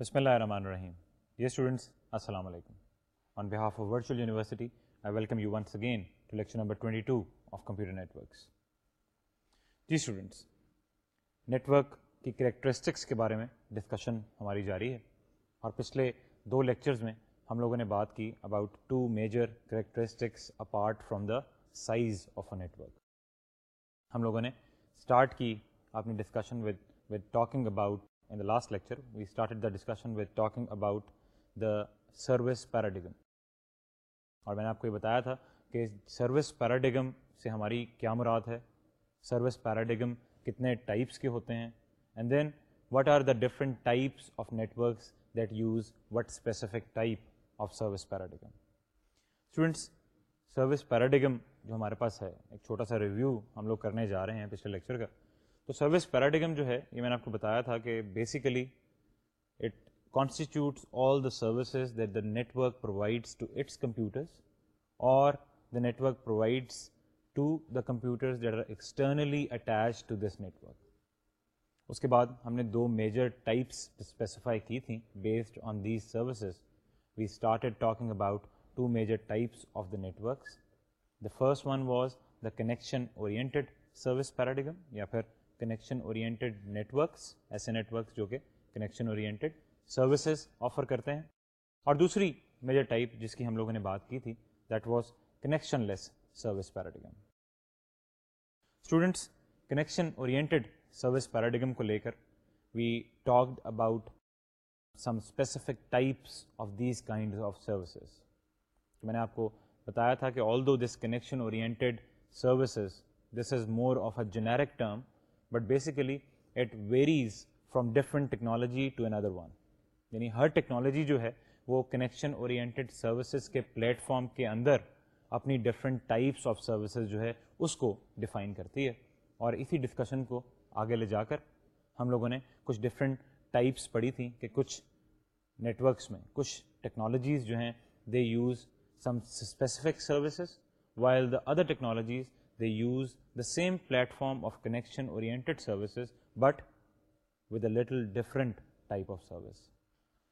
بسم اللہ الرحمن الرحیم یہ اسٹوڈنٹس السلام علیکم on behalf of virtual university I welcome you once again to lecture twenty two of computer net works جی اسٹوڈنٹس نیٹورک کی کریکٹرسٹکس کے بارے میں ڈسکشن ہماری جاری ہے اور پچھلے دو لیکچرز میں ہم لوگوں نے بات کی about two major characteristics apart from the size of a network ہم لوگوں نے اسٹارٹ کی اپنی discussion talking about in the last lecture we started the discussion with talking about the service paradigm اور میں نے آپ کو یہ بتایا تھا کہ سروس پیراڈیگم سے ہماری کیا مراد ہے سروس پیراڈیگم کتنے ٹائپس کے ہوتے ہیں and then what are the different types of networks that use what specific type of service paradigm students service paradigm جو ہمارے پاس ہے ایک چھوٹا سا ریویو ہم لوگ کرنے جا رہے ہیں پچھلے لیکچر کا تو سروس پیراڈیگم جو ہے یہ میں نے آپ کو بتایا تھا کہ basically it constitutes all the services that the network provides to its computers اور the network provides to the computers that are externally attach to this network اس کے بعد ہم نے دو میجر ٹائپس اسپیسیفائی کی تھیں based on these services we started talking about two major types of the networks the first one was the connection oriented service paradigm یا پھر کنیکشن اورینٹیڈ نیٹورکس ایسے نیٹ ورکس جو کہ connection oriented services offer کرتے ہیں اور دوسری major type جس کی ہم لوگوں نے بات کی تھی that was connectionless service paradigm students connection oriented service paradigm کو لے کر we talked about some specific types of these kind of services میں نے آپ کو بتایا تھا کہ although this connection oriented services this is more of a generic term but basically it varies from different technology to another one یعنی ہر technology جو ہے وہ کنیکشن اورینٹیڈ سروسز کے پلیٹ فارم کے اندر اپنی ڈفرینٹ ٹائپس آف سروسز جو ہے اس کو ڈیفائن کرتی ہے اور اسی ڈسکشن کو آگے لے جا کر ہم لوگوں نے کچھ ڈفرینٹ ٹائپس پڑھی تھیں کہ کچھ نیٹورکس میں کچھ ٹیکنالوجیز جو ہیں they use some specific services while the other technologies they use the same platform of connection oriented services but with a little different type of service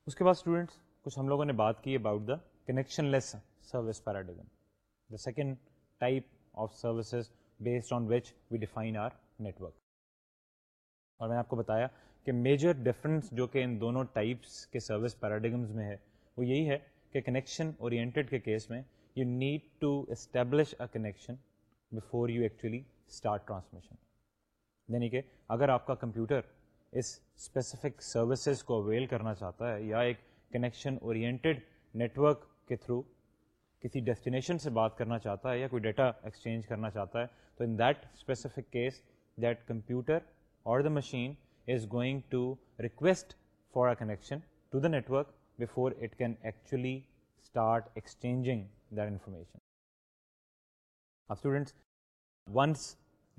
اس کے بعد اسٹوڈنٹس کچھ ہم لوگوں نے بات کی about the connectionless service paradigm the second type of services based on which we define our network اور میں نے آپ کو بتایا کہ میجر ڈفرنس جو کہ ان دونوں ٹائپس کے سروس پیراڈیگمز میں ہے وہ یہی ہے کہ کنیکشن اورینٹیڈ کے کیس میں you need to establish a connection before you actually start transmission یعنی کہ اگر آپ کا کمپیوٹر اس اسپیسیفک سروسز کو اویل کرنا چاہتا ہے یا ایک کنیکشن اورینٹیڈ نیٹورک کے تھرو کسی ڈیسٹینیشن سے بات کرنا چاہتا ہے یا کوئی ڈیٹا ایکسچینج کرنا چاہتا ہے تو in that specific case that computer اور the machine is going to request for a connection to the network before it can actually start exchanging that information اب students once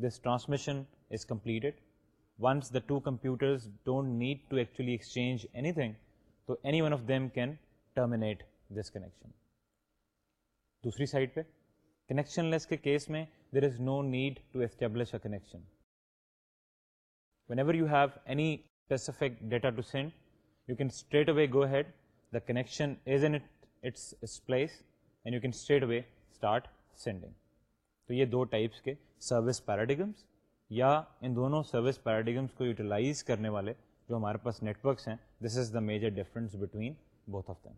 this transmission is completed once the two computers don't need to actually exchange anything تو any one of them can terminate this connection دوسری side پہ connectionless کے case میں there is no need to establish a connection whenever you have any specific data to send you can straight away go ahead the connection is in place and you can straight away start sending تو یہ دو types کے service paradigms یا ان دونوں service paradigms کو utilise کرنے والے جو ہمارے پاس نیٹ ورکس ہیں this is the major difference between both of them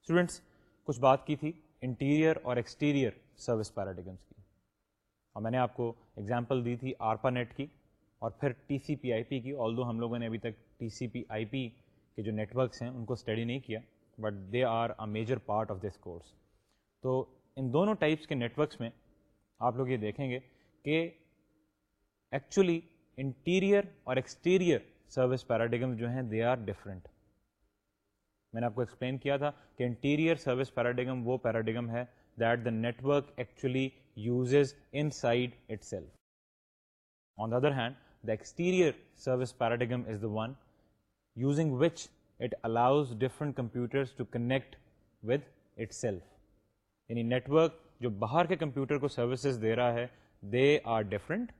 students کچھ بات کی تھی انٹیریئر اور ایکسٹیریئر سروس پیراڈیگمس کی اور میں نے آپ کو ایگزامپل دی تھی آرپا نیٹ کی اور پھر ٹی سی پی آئی پی کی آل دو ہم لوگوں نے ابھی تک ٹی سی پی آئی پی کے جو نیٹ ورکس ہیں ان کو اسٹڈی نہیں کیا but they are a major part of this course تو ان دونوں ٹائپس کے نیٹورکس میں آپ لوگ یہ دیکھیں گے کہ ایکچولی انٹیریئر اور ایکسٹیریئر سروس پیراڈیگم جو ہیں دے آر ڈفرینٹ میں نے آپ کو ایکسپلین کیا تھا کہ انٹیریئر سروس پیراڈیگم وہ پیراڈیگم ہے that the network actually uses inside itself on the other hand the exterior service paradigm is the one using which it allows different to connect with itself یعنی network جو باہر کے computer کو services دے رہا ہے they are different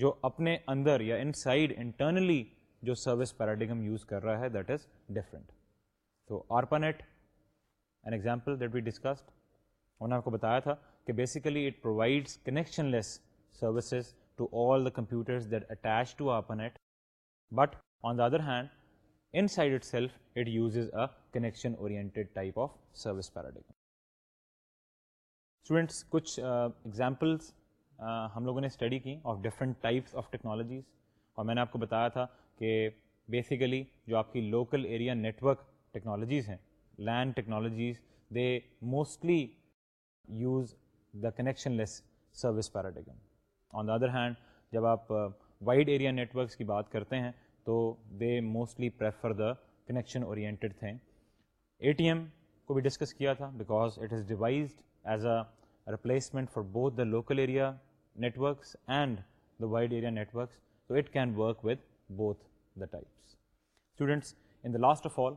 جو اپنے اندر یا ان سائڈ انٹرنلی جو سروس پیراڈیگم یوز کر رہا ہے دیٹ از ڈفرنٹ تو net an example that be discussed انہوں نے آپ کو بتایا تھا کہ basically it provides connectionless services to all the computer that attach to ARPANET but on the other hand inside itself it uses a connection oriented type of service paradigm students کچھ examples ہم لوگوں نے study کی of different types of technologies اور میں نے آپ کو بتایا تھا کہ بیسیکلی جو آپ کی لوکل ایریا نیٹورک ٹیکنالوجیز ہیں LAN technologies they mostly use the connectionless service paradigm on the other hand جب آپ وائڈ ایریا نیٹ ورکس کی بات کرتے ہیں تو they mostly prefer the connection oriented تھیں اے ٹی ایم کو بھی ڈسکس کیا تھا because it is devised as a replacement for both the local area networks and the wide area net works تو it can work with both the types students in the last of all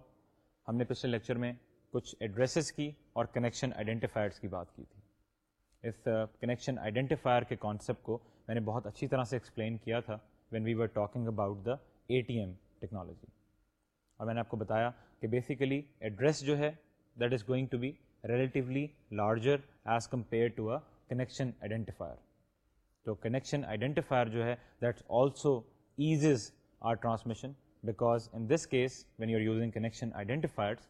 ہم نے پچھلے لیکچر میں کچھ addresses کی اور connection identifiers کی بات کی تھی اس کنیکشن آئیڈینٹیفائر کے کانسیپٹ کو میں نے بہت اچھی طرح سے ایکسپلین کیا تھا when we were talking about the A T M technology اور میں نے آپ کو بتایا کہ بیسیکلی ایڈریس جو ہے that is going to be relatively larger as compare connection identifier تو کنیکشن آئیڈینٹیفائر جو ہے that also as our transmission because in this case when you are using connection identifiers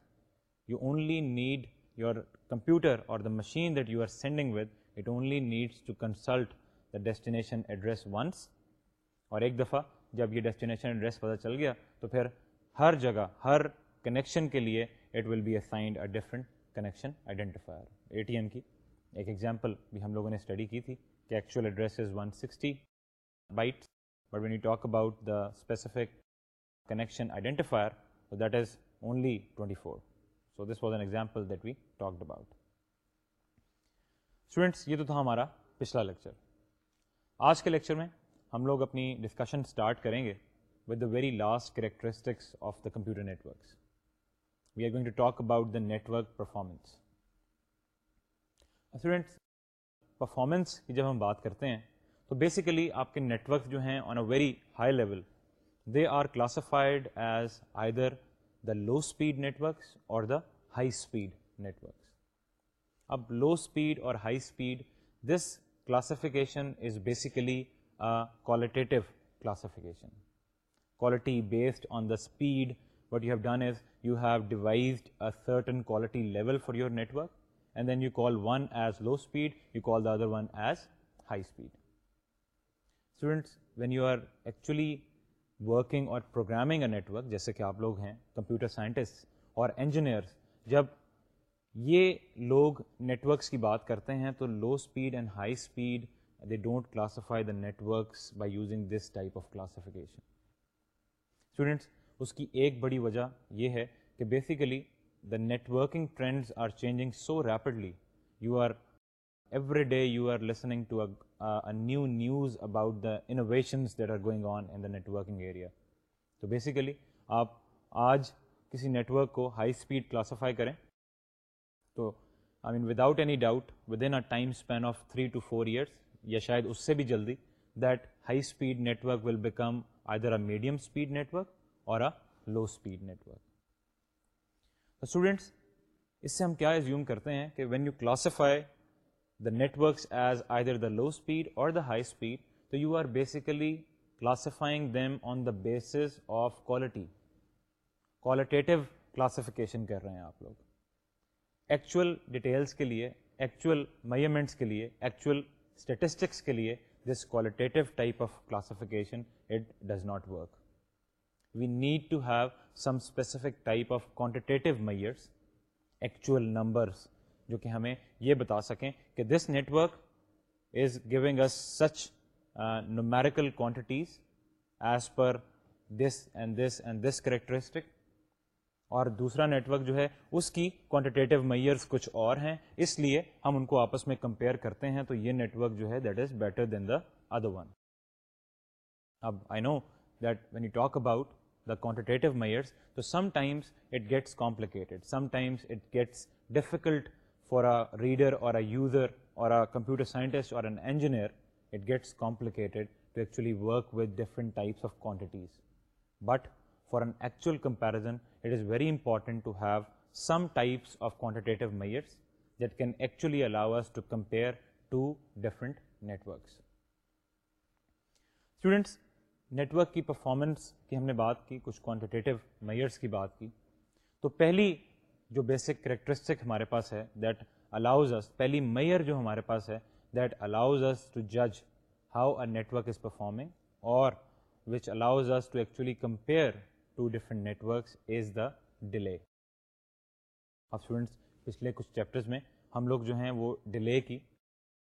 you only need your computer اور the machine that you are sending with it only needs to consult the destination address once اور ایک دفعہ جب یہ destination address پتا چل گیا تو پھر ہر جگہ ہر کنیکشن کے لیے it will be assigned connection identifier A T M کی ایک ایگزامپل بھی ہم لوگوں نے اسٹڈی کی تھی کہ actual address is one sixty byte but when you talk about the specific connection identifier that is only twenty four so this was an example that we talked about students یہ تو تھا ہمارا پچھلا lecture آج کے lecture میں ہم لوگ اپنی ڈسکشن اسٹارٹ کریں گے with the very last characteristics of the computer networks. We are going to talk about the network performance students performance کی جب ہم بات کرتے ہیں تو بیسیکلی آپ کے نیٹورک جو ہیں on a very high level they are classified as either the low speed networks اور دا ہائی اسپیڈ نیٹورکس اب لو اسپیڈ اور high speed this classification is basically quality based on the speed what you have done is you have devised a certain quality level for your network and then you call one as low speed you call the as high speed students when you are actually working or programming a network جیسے کہ آپ لوگ ہیں computer scientist اور engineers جب یہ لوگ networks کی بات کرتے ہیں تو low speed and high speed they don't classify the networks by using this type of classification اس کی ایک بڑی وجہ یہ ہے کہ basically the networking trends are changing so rapidly you are every day you are listening to new news about the innovations that are going on in the working area تو basically آپ آج کسی نیٹورک کو high speed classify کریں تو I mean without any doubt with in time span of three two four years یا شاید اس سے بھی جلدی that high speed network will become either a medium speed net work or low speed network students اس سے ہم کیا ریزیوم کرتے ہیں کہ when you classify the networks as either the low speed or the high speed تو you are basically classifying them on the basis of quality qualitative classification کر رہے ہیں آپ لوگ ایکچوئل ڈیٹیلس کے لیے ایکچوئل میئرمنٹس کے لیے ایکچوئل اسٹیٹسٹکس کے لیے this type of classification it does not work we need to have some specific type of quantitative measures actual numbers جو کہ ہمیں یہ بتا سکیں کہ this is is us such such uh, numerical quantities as per this and this and this characteristic اور دوسرا network جو ہے اس کی کوانٹیٹیو میئرس کچھ اور ہیں اس لیے ہم ان کو آپس میں کمپیئر کرتے ہیں تو یہ نیٹ ورک جو ہے that is better than the other one اب I know that when you talk about the quantitative measures. So sometimes it gets complicated, sometimes it gets difficult for a reader or a user or a computer scientist or an engineer. It gets complicated to actually work with different types of quantities. But for an actual comparison, it is very important to have some types of quantitative measures that can actually allow us to compare two different networks. Students, network کی performance کی ہم نے بات کی کچھ quantitative measures کی بات کی تو پہلی جو بیسک کریکٹرسٹک ہمارے پاس ہے دیٹ الاؤز از پہلی میئر جو ہمارے پاس ہے دیٹ الاؤز از ٹو جج how a net work is performing اور which allows us to actually compare two different net works is the delay اب اسٹوڈنٹس پچھلے کچھ چیپٹرز میں ہم لوگ جو ہیں وہ ڈیلے کی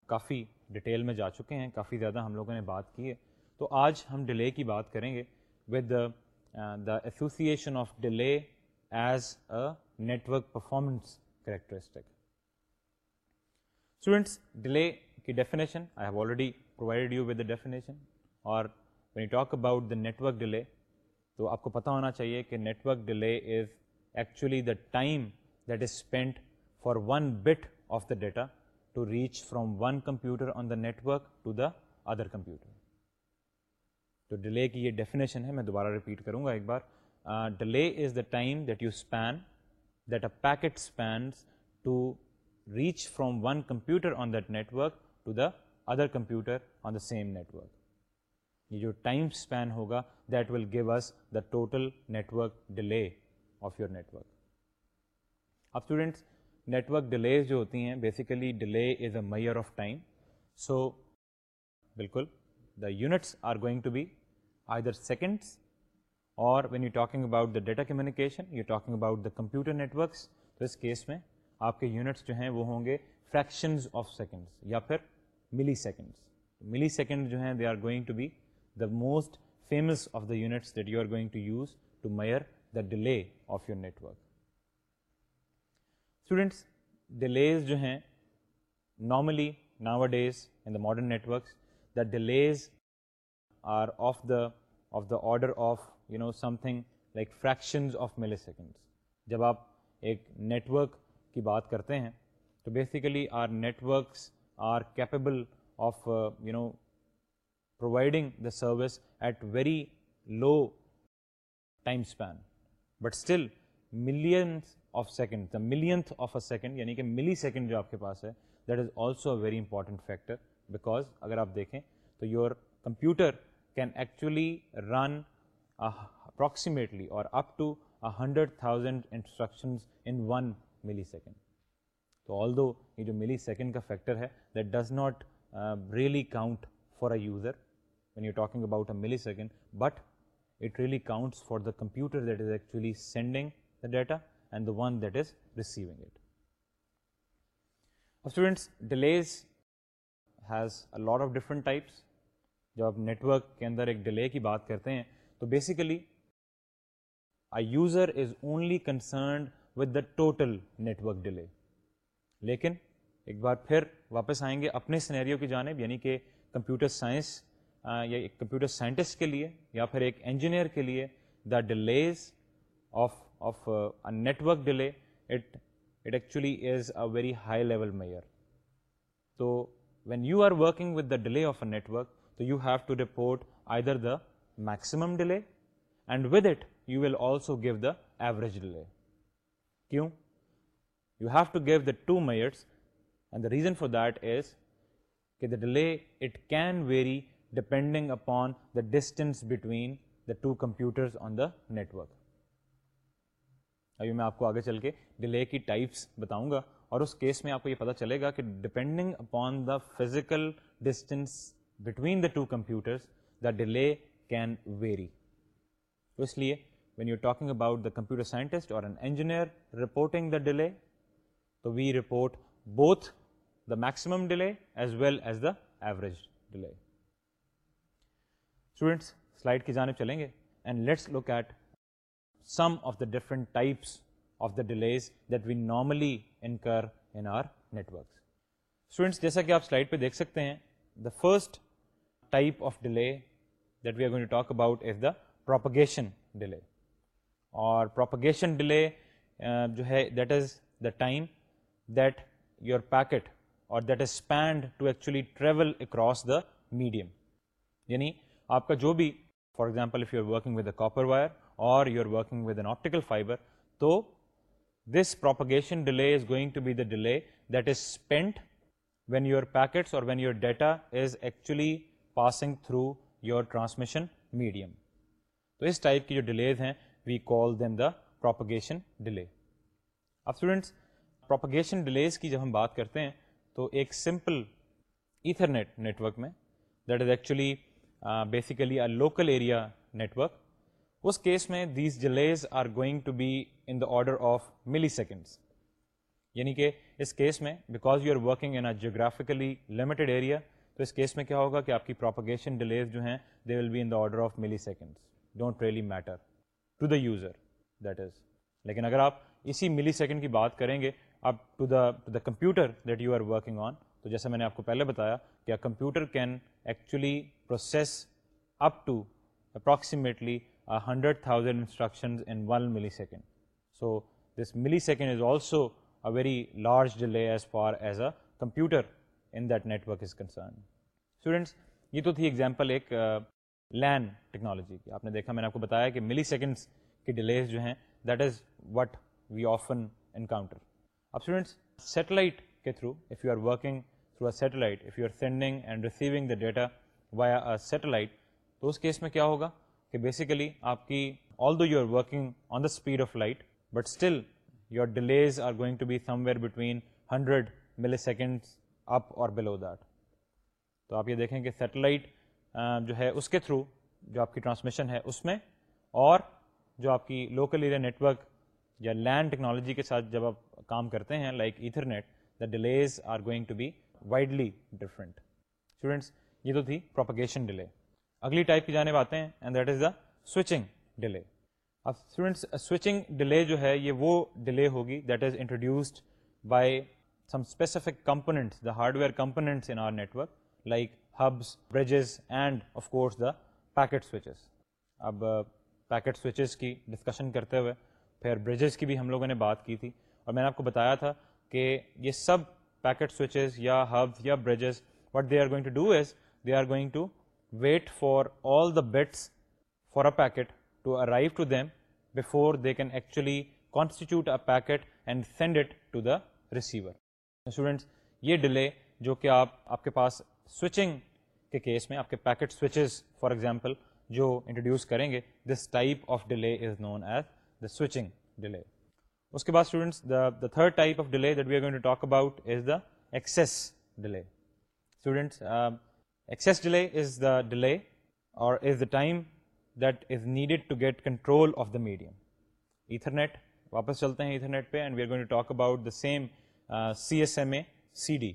کافی ڈیٹیل میں جا چکے ہیں کافی زیادہ ہم لوگوں نے بات کی ہے تو آج ہم ڈیلے کی بات کریں گے with the association of delay as a network performance characteristic students delay کی definition I have already provided you with the definition اور when you talk about the network delay تو آپ کو پتہ ہونا چاہیے کہ network delay is actually the time that is spend for one bit of the data to reach from one computer on the network to the other computer تو delay کی یہ ڈیفینیشن ہے میں دوبارہ ریپیٹ کروں گا ایک بار delay is the time that you span that a packet spans to reach from one computer on that net work to the other computer on the same network یہ جو ٹائم اسپین ہوگا that will give us the total net work delay of your network اب students network delays جو ہوتی ہیں basically delay is a measure of time so بالکل the units are going to be either seconds اور when you talking about the data communication you talking about the computer net works تو اس case میں آپ کے units جو ہیں وہ ہوں گے فریکشنز آف سیکنڈ یا پھر ملی سیکنڈس ملی سیکنڈ جو ہیں they are going to be the most famous of the units that you are going to use to measure the delay of your net work students delays جو ہیں normally nowadays in a modern networks the delays are of the of the order of you know something like fractions of milliseconds جب آپ ایک network کی بات کرتے ہیں تو basically our networks are capable of you know providing the service at very low time span but still millions of second the millionth of a second یعنی کہ ملی سیکنڈ جو آپ کے پاس ہے that is also a very important factor because اگر آپ دیکھیں تو your computer can actually run approximately or up to a hundred thousand instruction in one millisecond تو آل دو یہ جو ملی سیکنڈ کا فیکٹر ہے that does not really count for a user in you talking about a millisecond but it really counts for the computer that is actually sending data and the one that is receiving it students delays has a lot of different types جب آپ net work کے اندر ایک delay کی بات کرتے ہیں تو basically a user is only concerned with the total network delay لیکن ایک بار پھر واپس آئیں گے اپنے سنیریو کی جانب یعنی کہ کمپیوٹر سائنس یا کمپیوٹر سائنٹسٹ کے لیے یا پھر ایک انجینئر کے لیے the delays of delay net work delay is a very high level measure تو when you are working with the delay of a work تو you have to report either the maximum delay and with it you will also give the average delay کیوں you have to give the two measures and the reason for that is کہ the delay it can vary depending upon the distance between the two computers on the network ابھی میں آپ کو آگے چل کے delay کی ٹائپس بتاؤں گا اور اس کیس میں آپ کو یہ پتا چلے گا کہ depending upon the physical distance to computer average delay students کی جانب چلیں گے and let's look at some of the different types of the delays that we normally incur in our network students جیسا کہ آپ سلائڈ پہ دیکھ سکتے ہیں the first type of delay that we are going to talk about is the propagation delay اور propagation delay uh, جو ہے that is the time that your packet اور that is spend to actually travel across the medium یعنی آپ کا جو بھی for example you are working with a copper wire اور you are working with an optical fibre تو this propagation delay is going to be the delay that is spend when your packets اور when your data is actually passing through your transmission medium تو اس type کی جو delays ہیں we call them the propagation delay اب students propagation delays کی جب ہم بات کرتے ہیں تو ایک سمپل ایتھرنیٹ نیٹورک میں that is actually basically a local area network اس کیس میں these delays are going to be in the order of milliseconds یعنی کہ اس کیس میں because you are working in a geographically limited area تو اس case میں کیا ہوگا کہ آپ کی پراپگیشن ڈیلیز جو ہیں they will be in the order of milliseconds don't really matter to the user that is لیکن اگر آپ اسی ملی سیکنڈ کی بات کریں گے آپ to the the computer that you are working on تو جیسا میں نے آپ کو پہلے بتایا کہ computer can actually process up to approximately hundred thousand instructions in one millisecond so this millisecond is also a very large delay as far as a computer in that net work is concern students یہ تو تھی example ایک لین technology کی آپ نے دیکھا میں نے آپ کو بتایا کہ ملی سیکنڈس کی ڈیلیز جو ہیں that is what we often encounter اب اسٹوڈنٹس سیٹلائٹ کے through if you are working through a satellite if you are sending and receiving the data via satellite تو اس کیس میں کیا ہوگا کہ بیسیکلی آپ کی although you are working on the speed of light but still your delays are going to be somewhere between hundred milliseconds up اور below that تو آپ یہ دیکھیں کہ سیٹلائٹ جو ہے اس کے تھرو جو آپ کی ٹرانسمیشن ہے اس میں اور جو آپ کی لوکل ایریا نیٹ ورک یا لینڈ ٹیکنالوجی کے ساتھ جب آپ کام کرتے ہیں like Ethernet the delays are going to be widely different students یہ تو تھی پروپگیشن ڈیلے اگلی ٹائپ کی جانب آتے ہیں and that is the switching delay اب اسٹوڈینٹس سوئچنگ ڈیلے جو ہے یہ وہ ڈیلے ہوگی that is introduced by some specific components the hardware components in our net work like hubs bridges and of course the packet switches اب packet uh, switches کی discussion کرتے ہوئے پھر بریجز کی بھی ہم لوگوں نے بات کی تھی اور میں نے آپ کو بتایا تھا کہ یہ سب پیکٹ سوئچز یا ہب یا bridges what they are going to do is they are going to wait for all the bits for a packet to arrive to them before they can actually constitute a packet and send it to the receiver students یہ delay جو کہ آپ آپ کے پاس switching کے case میں آپ کے پیکٹ سوئچز فار ایگزامپل جو انٹروڈیوس کریں گے this type of delay is known as the switching delay اس کے بعد students the the third type of delay that we are going to talk about is the access delay students access delay is the delay اور is the time that is needed to get control of the medium Ethernet واپس چلتے ہیں Ethernet پہ and we are going to talk about the same C S M A C D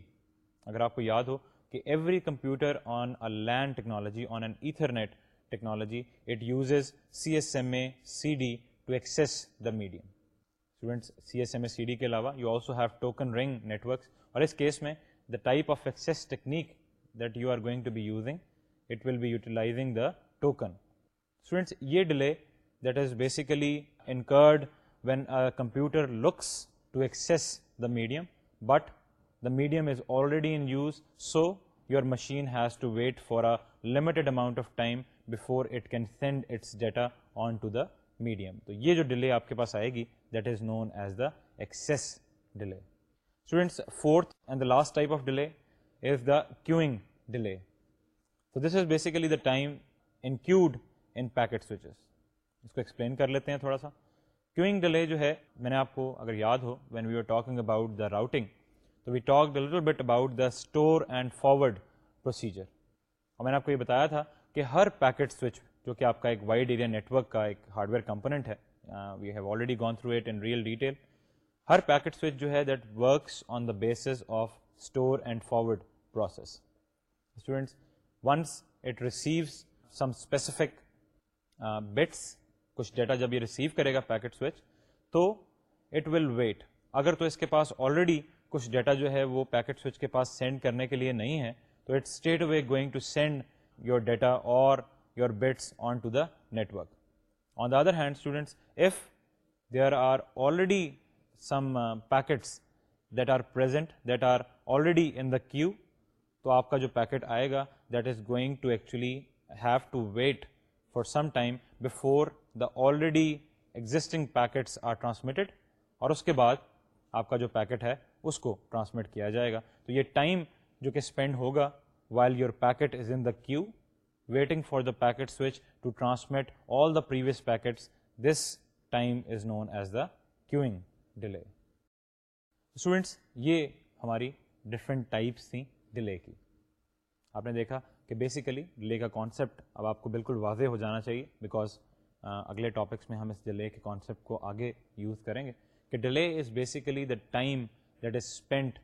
اگر آپ کو یاد ہو کہ every computer on a LAN technology on an Ethernet technology it uses C S M A C D to access the medium students C S M A C D کے علاوہ you also have token ring net works اور اس case میں the type of access technique that you are going to be using it will be utilising the token students یہ delay that is basically incurred when computer looks to access the medium but the medium is already in use so your machine has to wait for limited amount of time before it can send its data on to the medium تو یہ جو delay آپ کے پاس آئے گی that is known as داسس delay students fourth and the last type of delay is the queuing delay تو this is basically the time in queued in packet switches اس کو ایکسپلین کر لیتے ہیں تھوڑا سا کیوئنگ ڈیلے جو ہے میں نے آپ کو اگر یاد ہو when we are talking about the routing تو we talk little bit about the store and forward procedure اور میں نے آپ کو یہ بتایا تھا کہ ہر پیکٹ سوئچ جو کہ آپ کا ایک وائڈ ایریا نیٹ ورک کا ایک ہارڈ ویئر کمپوننٹ ہے we have already gone through it in real detail ہر پیکٹ سوئچ جو ہے that works on the basis of store and forward process students once it receives some specific bits کچھ data جب یہ receive کرے گا packet switch تو it will wait اگر تو اس کے پاس آلریڈی کچھ ڈیٹا جو ہے وہ پیکٹ سوئچ کے پاس سینڈ کرنے کے لیے نہیں ہے تو it straightaway going to send your data اور your bits on to the network on the other hand students if there are already some packets that are present that are already in the queue تو آپ کا جو packet آئے گا that is going to actually have to wait for some time before the already existing packets are transmitted اور اس کے بعد آپ کا جو پیکٹ ہے اس کو ٹرانسمٹ کیا جائے گا تو یہ ٹائم جو کہ اسپینڈ ہوگا while your packet is in the queue waiting for the packet switch to transmit all the previous packets this time is known as the queuing delay students یہ ہماری ڈفرینٹ ٹائپس تھیں delay کی آپ نے دیکھا کہ basically delay کا concept اب آپ کو بالکل واضح ہو جانا چاہیے بیکاز اگلے ٹاپکس میں ہم اس ڈیلے کے کانسیپٹ کو آگے یوز کریں گے کہ delay is basically the time that is spend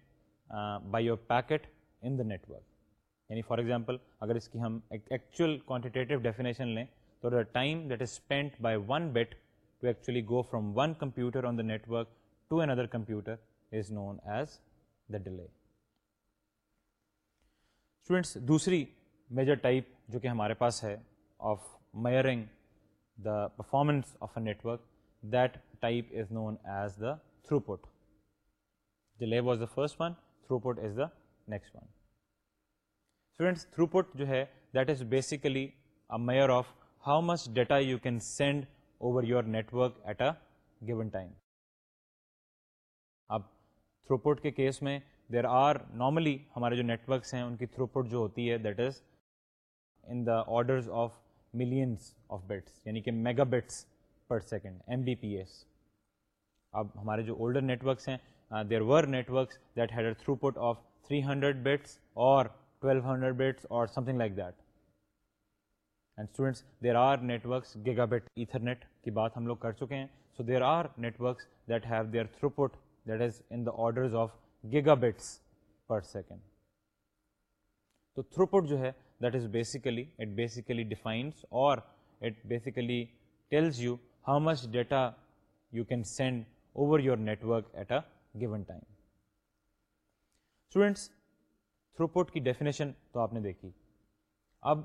by your packet in the network یعنی فار ایگزامپل اگر اس کی ہم ایکچوئل کوانٹیٹیو ڈیفینیشن لیں تو the time that is spend by one bit to actually go from one computer on the net work to another computer is known as the delay students دوسری major type جو کہ ہمارے پاس ہے of measuring performance of a network type is known as the throughput was the first one throughput is the next one food throughput جو ہے that is basically a measure of how much data you can send over your network at a game اب through پٹ کے case میں there are normally ہمارے جو networks ہیں ان کے تھرو پٹ جو ہوتی ہے that is in the orders of millions of bits یعنی کہ mega bits per second M B P S اب ہمارے جو اولڈر ہیں there were that had throughput of اولڈرکس giga bat ether ہم لوگ کر چکے ہیں so there are networks that have their is in orders of giga bits per second تو تھرو پٹ جو ہے that is basically it basically defines اور it basically tells you how much data you can send over your network at a given time students throughput کی definition تو آپ نے دیکھی اب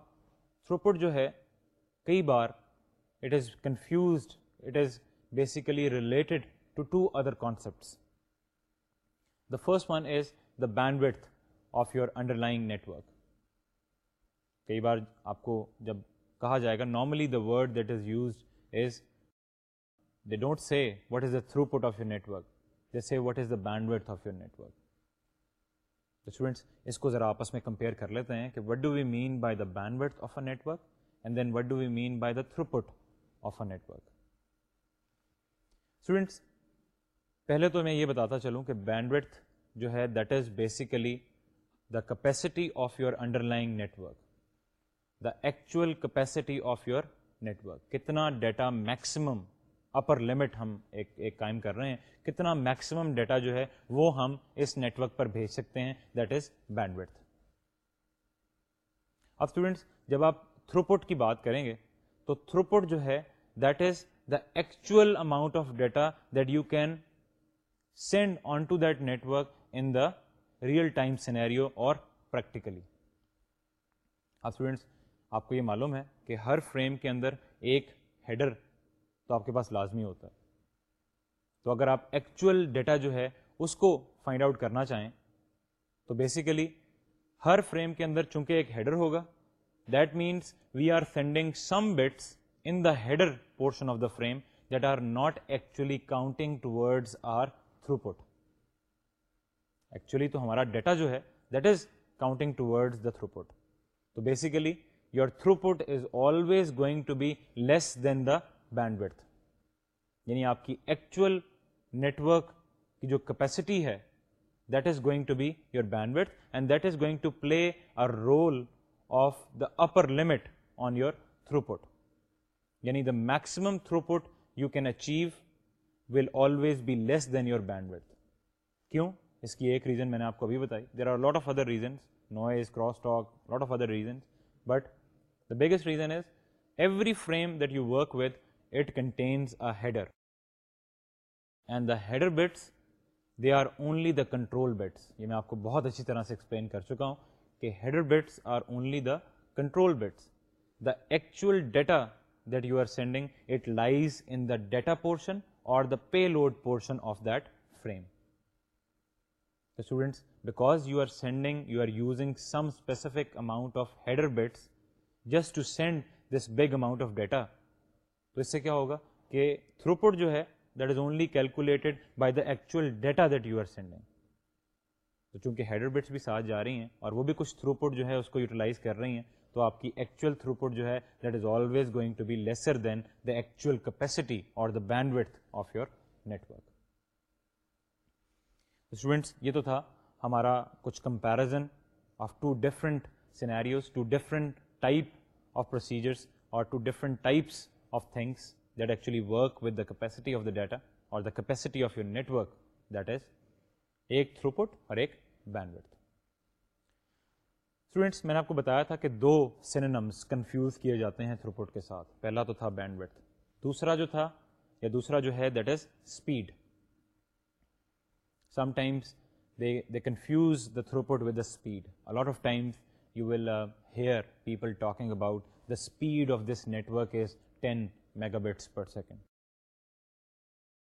تھروپوٹ جو ہے کئی بار it is confused it is basically related to two other concepts the first one is the bandwidth of your underline network کئی بار آپ کو جب کہا جائے گا normally the word that is used is they don't say what is the throughput of your network they say what is the bandwidth of your network تو students اس کو ذرا آپس میں compare کر لیتے ہیں کہ what do we mean by the bandwidth of a network and then what do we mean by the throughput of net network students پہلے تو میں یہ بتاتا چلوں کہ بینڈ ورتھ جو ہے that is basically the capacity of your underlying network the actual capacity of your network کتنا ڈیٹا میکسیمم اپر لمٹ ہم ایک ایک قائم کر رہے ہیں کتنا میکسیمم ڈیٹا جو ہے وہ ہم اس نیٹورک پر بھیج سکتے ہیں دیٹ از بینڈ اب اسٹوڈینٹس جب آپ تھروپٹ کی بات کریں گے تو تھروپٹ جو ہے that is the actual amount of data that you can send on to that network in the real time scenario اور پریکٹیکلی اب اسٹوڈینٹس آپ کو یہ معلوم ہے کہ ہر فریم کے اندر ایک ہیڈر تو آپ کے پاس لازمی ہوتا ہے تو اگر آپ ایکچوئل ڈیٹا جو ہے اس کو فائنڈ آؤٹ کرنا چاہیں تو بیسیکلی ہر فریم کے اندر چونکہ ایک ہیڈر ہوگا that means we are sending some bits in the header portion of the frame that are not actually counting towards our throughput actually تو ہمارا ڈیٹا جو ہے that is counting towards the throughput تو basically your throughput is always going to be less than the bandwidth یعنی آپ کی actual network کی جو کیپیسٹی ہے that is going to be your bandwidth and that is going to play role of the upper limit on your throughput یعنی the maximum throughput you can achieve will always be less than your bandwidth کیوں اس کی ایک reason میں نے آپ کو ابھی بتائی there are lot of other reasons noise cross talk lot of other reasons but the biggest reason is every frame that you work with it contains a head and the headers they are only the control bits یہ میں آپ کو بہت اچھی طرح سے explain کر چکا ہوں کہ header bits are only the control bits the actual data that you are sending it lies in the data portion اور the payload portion of that frame because you are sending you are using some specific amount of header bits just to send this big amount of data تو اس سے کیا ہوگا کہ throughput جو ہے that is only calculated by the actual data that you are sending تو چونکہ ہیڈر بٹس بھی ساتھ جا رہی ہیں اور وہ بھی کچھ تھرو پٹ جو ہے اس کو یوٹیلائز کر رہی ہیں تو آپ کی ایکچوئل تھرو پٹ جو ہے that is always going to be lesser than the actual capacity اور the bandwidth of your network students یہ تو تھا ہمارا کچھ comparison of two different scenarios two different type of procedures اور two different types of things that actually work with the capacity of the data اور the capacity of your network that is ایک throughput اور ایک bandwidth students میں نے آپ کو بتایا تھا کہ دو سینمس کنفیوز کیے جاتے ہیں تھرو پٹ کے ساتھ پہلا تو تھا بینڈ وڈ دوسرا جو تھا یا دوسرا جو ہے that is speed sometimes they they confuse the throughput with the speed a lot of times you will hear people talking about the speed of this network is ten megabits per second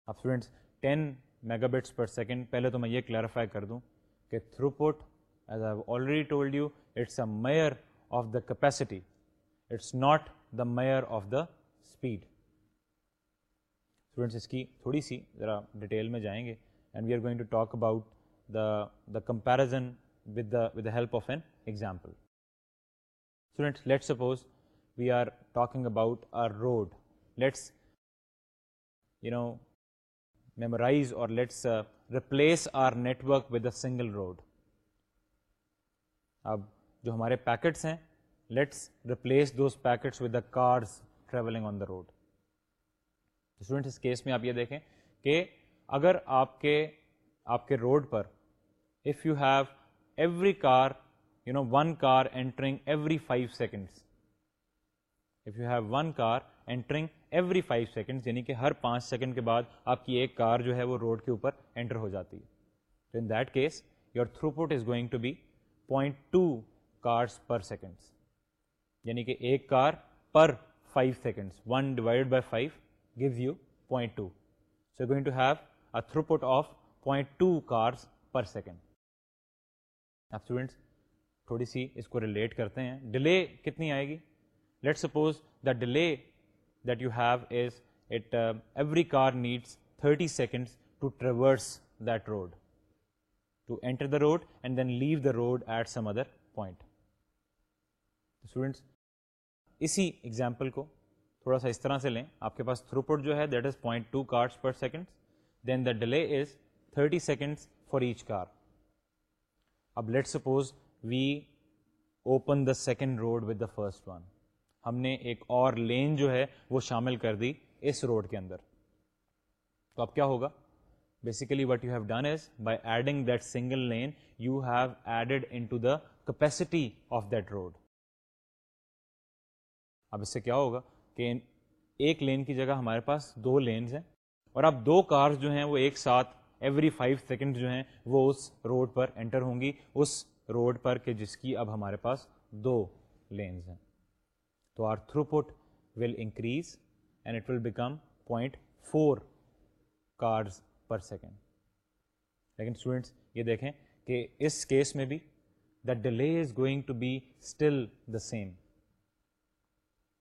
اب students ten megabits per second پہلے تو میں یہ clarify کر دوں کہ throughput as I already told you it's a measure of the capacity it's not the mayor of the speed students اس کی تھوڑی سی ذرا ڈیٹیل میں جائیں گے and we are going to talk about comparison with the with the help of an example let suppose we are talking about our road let's you know memorise اور let's replace our network with a single road اب جو ہمارے packets ہیں let's replace those packets with the cars travelling on the road اس case میں آپ یہ دیکھیں کہ اگر آپ کے آپ کے روڈ پر if you have every car you know one car in entering every five seconds if you have one car entering every five second یعنی کہ ہر پانچ سیکنڈ کے بعد آپ کی ایک کار جو ہے وہ روڈ کے اوپر انٹر ہو جاتی ہے in that case your throughput is going to be point two cars per seconds یعنی کہ ایک car per five seconds one divide by five gives you point two so going to have a throughput of point two cars per second اب students تھوڑی سی اس کو relate کرتے ہیں delay کتنی آئے گی let suppose the delay that you have is it every car needs thirty seconds to traverse that road to enter the road and then leave the road at some other point students اسی example کو تھوڑا سا اس طرح سے لیں آپ کے پاس تھرو پٹ جو ہے that is point two cars per second then the delay is thirty seconds for each car اب let suppose we open the second road with the first one ہم نے ایک اور لین جو ہے وہ شامل کر دی اس روڈ کے اندر تو اب کیا ہوگا basically what you have done is by adding that single lane you have added in to the capacity of that road اب اس سے کیا ہوگا کہ ایک لین کی جگہ ہمارے پاس دو لینز ہیں اور اب دو کار جو ہیں وہ ایک ساتھ ایوری فائیو سیکنڈ جو ہیں وہ اس روڈ پر انٹر ہوں گی اس روڈ پر کہ جس کی اب ہمارے پاس دو لینز ہیں تو our throughput will increase and it will become point four cars per second لیکن اسٹوڈینٹس یہ دیکھیں کہ اس کیس میں بھی the delay is going to be still the same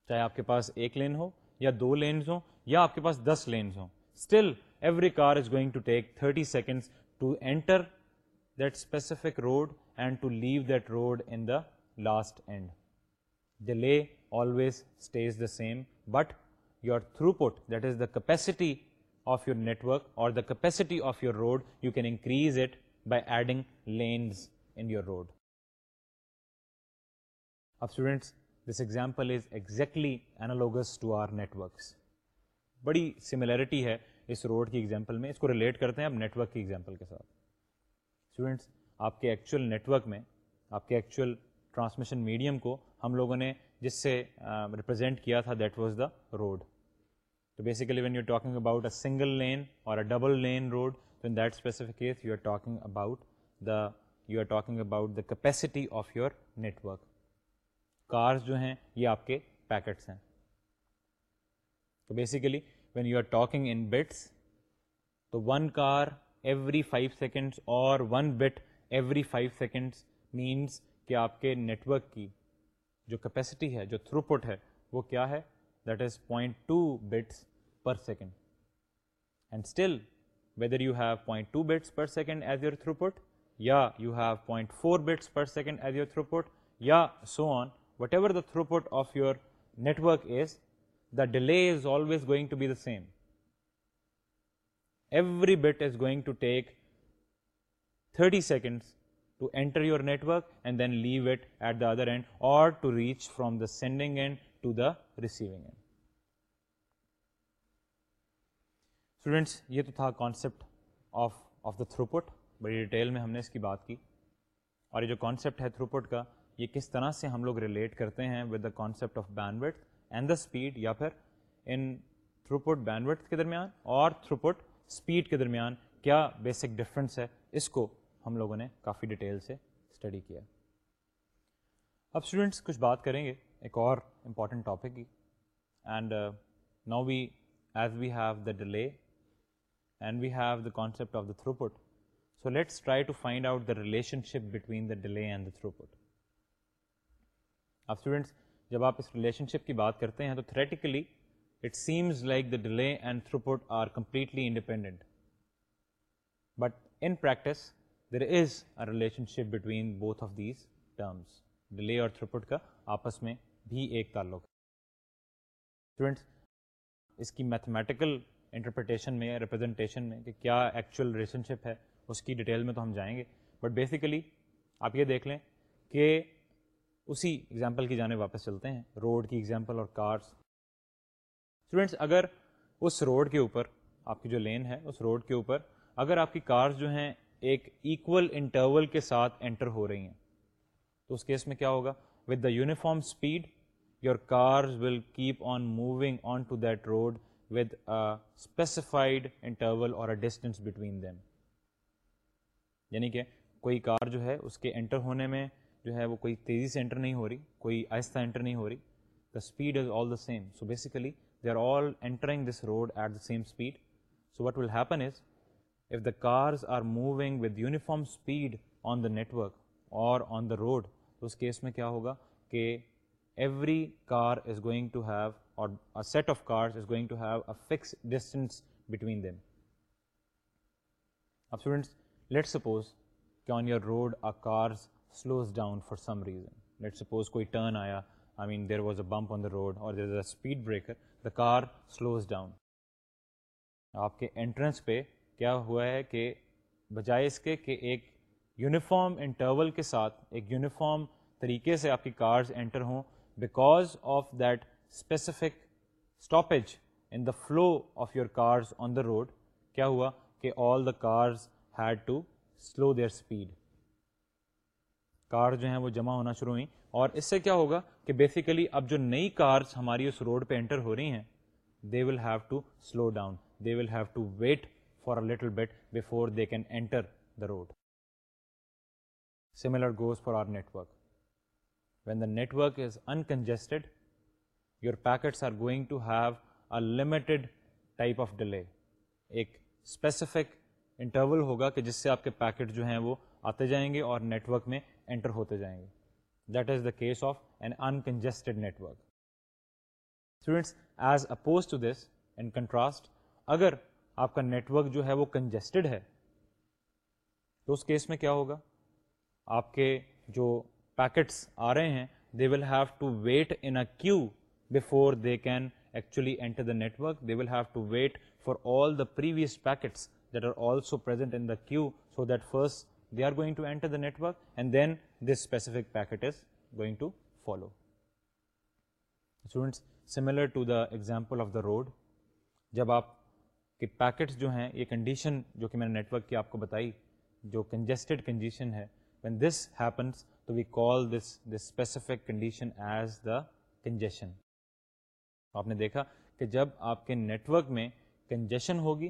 چاہے آپ کے پاس ایک لین ہو یا دو لینز ہوں یا آپ کے پاس دس لینز ہوں still every car is going to take thirty seconds to enter that specific road and to leave that road in the last end Delay always always stays the same but your throughput that is the your of your the capacity اور the road, of your road you can increase it by adding lanes in your road اب is this example is exactly analogous to our networks بڑی similarity ہے اس road کی example میں اس کو relate کرتے ہیں اب نیٹورک کی ایگزامپل کے ساتھ اسٹوڈینٹس آپ کے ایکچوئل نیٹ ورک میں آپ کے ایکچوئل ٹرانسمیشن میڈیم کو ہم لوگوں نے جس سے ریپرزینٹ کیا تھا دیٹ واز دا روڈ تو basically when you are talking about a single lane or a double lane road تو in that specific case you are talking about the you are talking about the capacity of your net network cars جو ہیں یہ آپ کے packets ہیں تو basically when you are talking in bits تو one car every five seconds اور one bit every five seconds means کہ آپ کے نیٹورک کی جو کیپیسٹی ہے جو تھرو پٹ ہے وہ کیا ہے that is point two bits per second and still whether you have point two bits per second as your throughput یا you have point four bits per second as your throughput یا so on whatever the throughput of your network is the delay is always going to be the same every bit is going to take thirty seconds to enter your network and then leave it at the other end or to reach from the sending end to the receiving end students یہ تو تھا concept of of the through بڑی detail میں ہم نے اس کی بات کی اور یہ جو کانسیپٹ ہے تھرو کا یہ کس طرح سے ہم لوگ ریلیٹ کرتے ہیں with the concept of band and the speed یا پھر ان تھرو پٹ بین کے درمیان اور تھرو پٹ اسپیڈ کے درمیان کیا بیسک ڈفرینس ہے اس کو ہم لوگوں نے کافی ڈیٹیل سے اسٹڈی کیا اب اسٹوڈینٹس کچھ بات کریں گے ایک اور امپورٹنٹ ٹاپک کی and now we as we have the delay and we have the concept of the throughput so let's try to find out the relation ship between the delay and the through پٹ اب students جب آپ اس relation شپ کی بات کرتے ہیں تو theoretically it seems like the delay and throughput are completely independent but in practice there is a relation ship between both of these terms delay اور throughput کا آپس میں بھی ایک تعلق ہے اسٹوڈینٹس اس کی میتھمیٹیکل انٹرپریٹیشن میں ریپرزنٹیشن میں کہ کیا ایکچوئل ریلیشن شپ ہے اس کی ڈیٹیل میں تو ہم جائیں گے بٹ بیسیکلی آپ یہ دیکھ لیں کہ اسی ایگزامپل کی جانب واپس چلتے ہیں روڈ کی ایگزامپل اور کارس اسٹوڈینٹس اگر اس روڈ کے اوپر آپ کی جو لین ہے اس روڈ کے اوپر اگر آپ کی کارز جو ہیں ایک ایکول انٹرول کے ساتھ انٹر ہو رہی ہیں تو اس کیس میں کیا ہوگا with the uniform speed your car will keep on moving on to that road with specified interval اور ڈسٹینس بٹوین دیم یعنی کہ کوئی کار جو ہے اس کے انٹر ہونے میں جو ہے وہ کوئی تیزی سے انٹر نہیں ہو رہی کوئی آہستہ انٹر نہیں ہو رہی the speed is all the same so basically they are all entering this road at the same speed so what will happen is if the cars are moving with uniform speed on the net work or on the road اس case میں کیا ہوگا کہ every car is going to have or let suppose کہ on your road slows down for some reason let suppose کوئی turn آیا I mean there was a bump on the road or speed breaker the car slows down آپ کے entrance پہ کیا ہوا ہے کہ بجائے اس کے کہ ایک یونیفارم انٹرول کے ساتھ ایک یونیفارم طریقے سے آپ کی کارز انٹر ہوں because of that specific stoppage in the flow of your cars on the road کیا ہوا کہ all the cars had to slow their speed car جو ہیں وہ جمع ہونا شروع ہوئیں اور اس سے کیا ہوگا کہ بیسیکلی اب جو نئی کارز ہماری اس روڈ پہ انٹر ہو رہی ہیں they will have to slow down they will have to wait little bit before they can enter the road similar goes for our network when the network is uncongested your packets are going to ہیوٹڈ type of delay ایک specific interval ہوگا کہ جس سے آپ کے packet جو ہیں وہ آتے جائیں گے اور نیٹورک میں انٹر ہوتے جائیں گے that is the case of an uncongested networks as oppose to this in contrast اگر آپ کا نیٹورک جو ہے وہ کنجسٹڈ ہے تو اس کیس میں کیا ہوگا آپ کے جو پیکٹس آ رہے ہیں they will have to wait in queue before they can actually enter the network they will have to wait for all the previous packets that are also present in the queue so that first they are going to enter network and then this specific packet is going to follow students similar to the example of the road جب آپ کہ packets جو ہیں یہ condition جو کہ میں نے نیٹورک کی آپ کو بتائی جو کنجسٹیڈ کنڈیشن ہے وین دس ہیپنس تو we call this this specific condition as the congestion آپ نے دیکھا کہ جب آپ کے نیٹورک میں کنجیشن ہوگی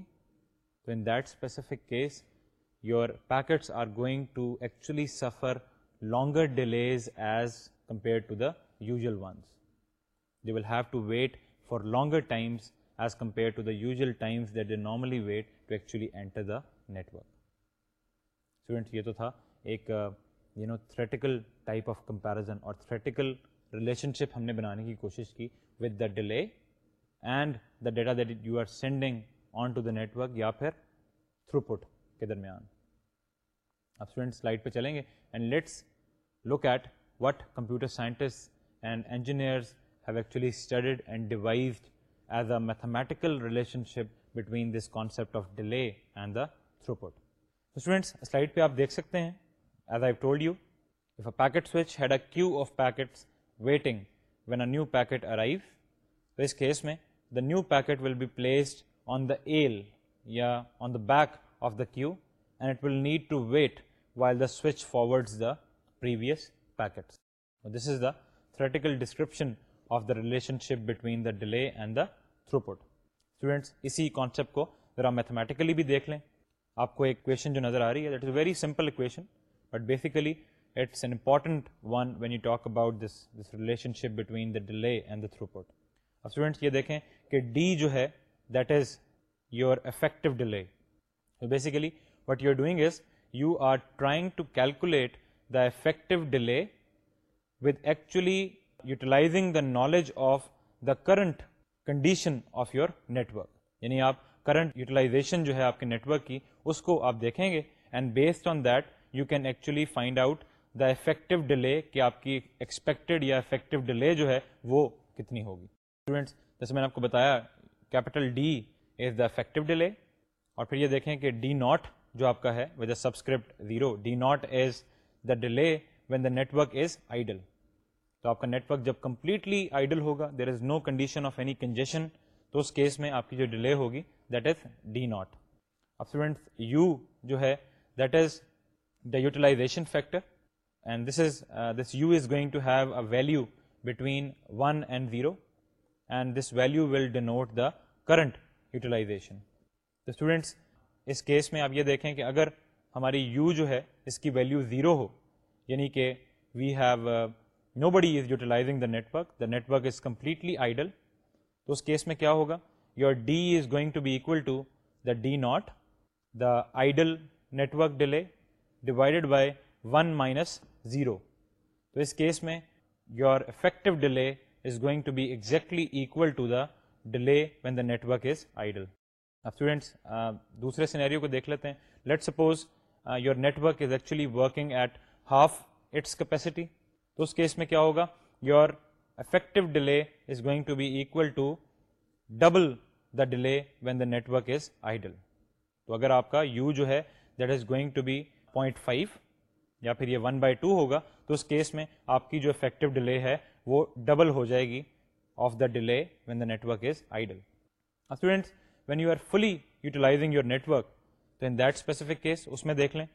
تو in that specific case your packets are going to actually suffer longer delays as compare to the usual once they will have to wait for longer times as compare to the usual times that they normally wait to actually enter the net work students یہ تو تھا ایک you know theoretical type of comparison اور theoretical relation شپ ہم نے بنانے کی کوشش کی with the delay and the data that you are sending on to the net work یا پھر تھرو پٹ کے درمیان اب اسٹوڈینٹس سلائڈ پہ چلیں گے and let's look at what computer scientist and engineers have actually studied and devised as a mathematical relation ship between this concept of delay and the through put students slide پہ آپ دیکھ سکتے ہیں as I told you if a packet switch had a of packet waiting when a new packet arrive اس case میں the new packet will be placed on the on the back of the queue and it will need to wait while the switch forwards the previous packets this is the theoretical description of the relation ship between the delay and the through put students اسی concept کو ذرا mathematically بھی دیکھ لیں آپ کو ایک question جو نظر آ رہی ہے that is very simple action but basically it's an important one when you talk about this this relation ship between the delay and the through پٹ اب اسٹوڈینٹس یہ دیکھیں کہ ڈی جو ہے that is your effective delay basically what you are doing is you are trying to calculate the effective delay with actually utilizing the knowledge of the current condition of your network یعنی آپ current utilization جو ہے آپ کے network کی اس کو آپ دیکھیں گے and based on that you can actually find out the effective delay کہ آپ کی ایکسپیکٹڈ یا افیکٹو ڈیلے جو ہے وہ کتنی ہوگی اسٹوڈینٹس جیسے میں نے آپ کو بتایا capital D is the effective delay اور پھر یہ دیکھیں کہ ڈی ناٹ جو آپ کا ہے with a subscript zero D naught is the delay when the network is idle تو آپ کا نیٹ ورک جب کمپلیٹلی آئیڈل ہوگا there is no condition of any congestion تو اس کیس میں آپ کی جو ڈیلے ہوگی دیٹ از ڈی ناٹ اب اسٹوڈینٹس یو جو ہے that is the utilization factor and this is this U is going to have a value between one and zero and this value will denote the current utilization تو students اس case میں آپ یہ دیکھیں کہ اگر ہماری یو جو ہے اس کی ویلیو زیرو ہو یعنی کہ we have nobody is utilizing the network the net work is completely idle تو اس کیس میں کیا ہوگا your D is going to be equal to the D naught the idle net work delay divided by one minus zero تو اس case میں your effective delay is going to be exactly equal to the delay when the net work is idle اب students دوسرے scenario کو دیکھ لیتے ہیں let suppose your net work is actually working at half its capacity تو اس case میں کیا ہوگا your effective delay is going to be equal to double the delay when the net work is idle تو اگر آپ کا U جو ہے that is going to be point five یا پھر یہ ون بائی ٹو ہوگا تو اس کیس میں آپ کی جو افیکٹو ڈیلے ہے وہ ڈبل ہو جائے گی of the delay when the net work is idle students when you are fully utilizing your network تو ان دیٹ اسپیسیفک کیس اس میں دیکھ لیں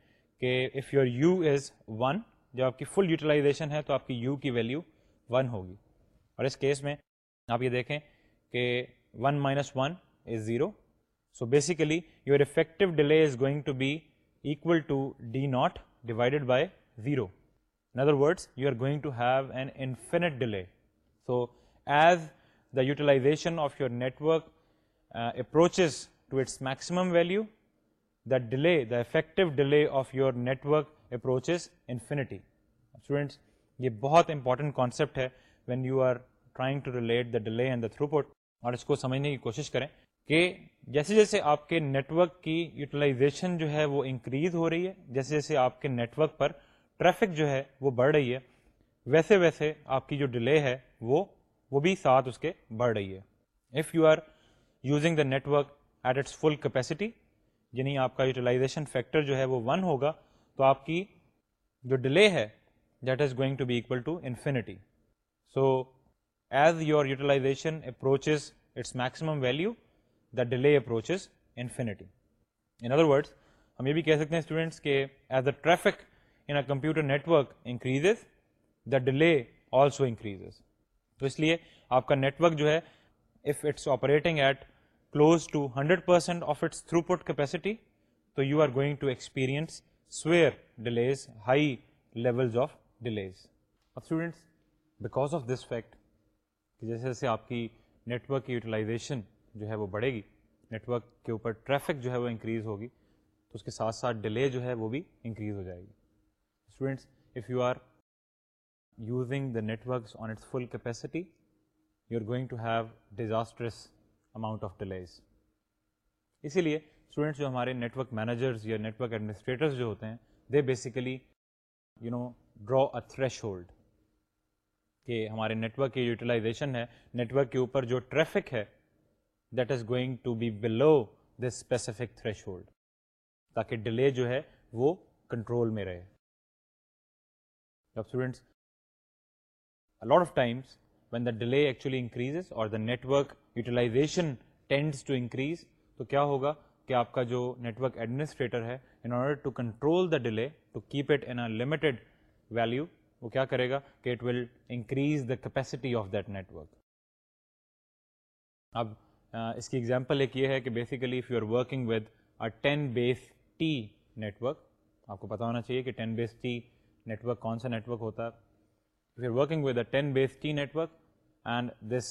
کہ if your U is one جب آپ کی فل یوٹیلائزیشن ہے تو آپ کی یو کی ویلیو ون ہوگی اور اس کیس میں آپ یہ دیکھیں کہ one minus one is zero so basically your effective delay is going to be equal to D naught divided by zero in other words you are going to have an infinite delay so as the utilization of your network approaches to its maximum value the delay the effective delay of your network approaches infinity students یہ بہت important concept ہے when you are trying to relate the delay and the through پوٹ اور اس کو سمجھنے کی کوشش کریں کہ جیسے جیسے آپ کے نیٹ ورک کی یوٹیلائزیشن جو ہے وہ انکریز ہو رہی ہے جیسے جیسے آپ کے نیٹ ورک پر ٹریفک جو ہے وہ بڑھ رہی ہے ویسے ویسے آپ کی جو ڈیلے ہے وہ وہ بھی ساتھ اس کے بڑھ رہی ہے if you are using the network at its full capacity یعنی آپ کا یوٹیلائزیشن فیکٹر جو ہے وہ ون ہوگا تو آپ کی جو ڈیلے ہے that is going to be equal to infinity so as your utilization approaches its maximum value the delay approaches infinity in other words ہم یہ بھی کہہ سکتے ہیں اسٹوڈینٹس کہ as the traffic in a computer network increases the delay also increases تو اس لیے آپ کا نیٹورک جو ہے if it's operating at close to hundred percent of its through put capacity تو you are going to experience severe delays high levels of delays اب students because of this fact کہ جیسے جیسے آپ کی نیٹورک یوٹیلائزیشن جو ہے وہ بڑھے گی نیٹ ورک کے اوپر ٹریفک جو ہے وہ انکریز ہوگی تو اس کے ساتھ ساتھ ڈیلے جو ہے وہ بھی انکریز ہو جائے گی students if you are using the networks on its full capacity you are going to have disastrous amount of delays اسی لیے اسٹوڈینٹس جو ہمارے نیٹ ورک مینیجرز یا نیٹ ورک ایڈمنسٹریٹرز جو ہوتے ہیں they basically you know draw a threshold کہ ہمارے نیٹورک کی یوٹیلائزیشن ہے نیٹ ورک کے اوپر جو ٹریفک ہے that is going to be below this specific threshold تاکہ ڈیلے جو ہے وہ کنٹرول میں رہے اب students a lot of times when the delay actually increase اور the network utilization tends to increase تو کیا ہوگا کہ آپ کا جو نیٹورک ایڈمنسٹریٹر ہے in order to control the delay to keep it in limited value وہ کیا کرے گا کہ it will increase the capacity of that network اب اس کی ایگزامپل ایک یہ ہے کہ basically if you are working with a ten base T network آپ کو پتا ہونا چاہیے کہ ten base T network کون سا نیٹ ورک ہوتا ہے working with a ten base T and this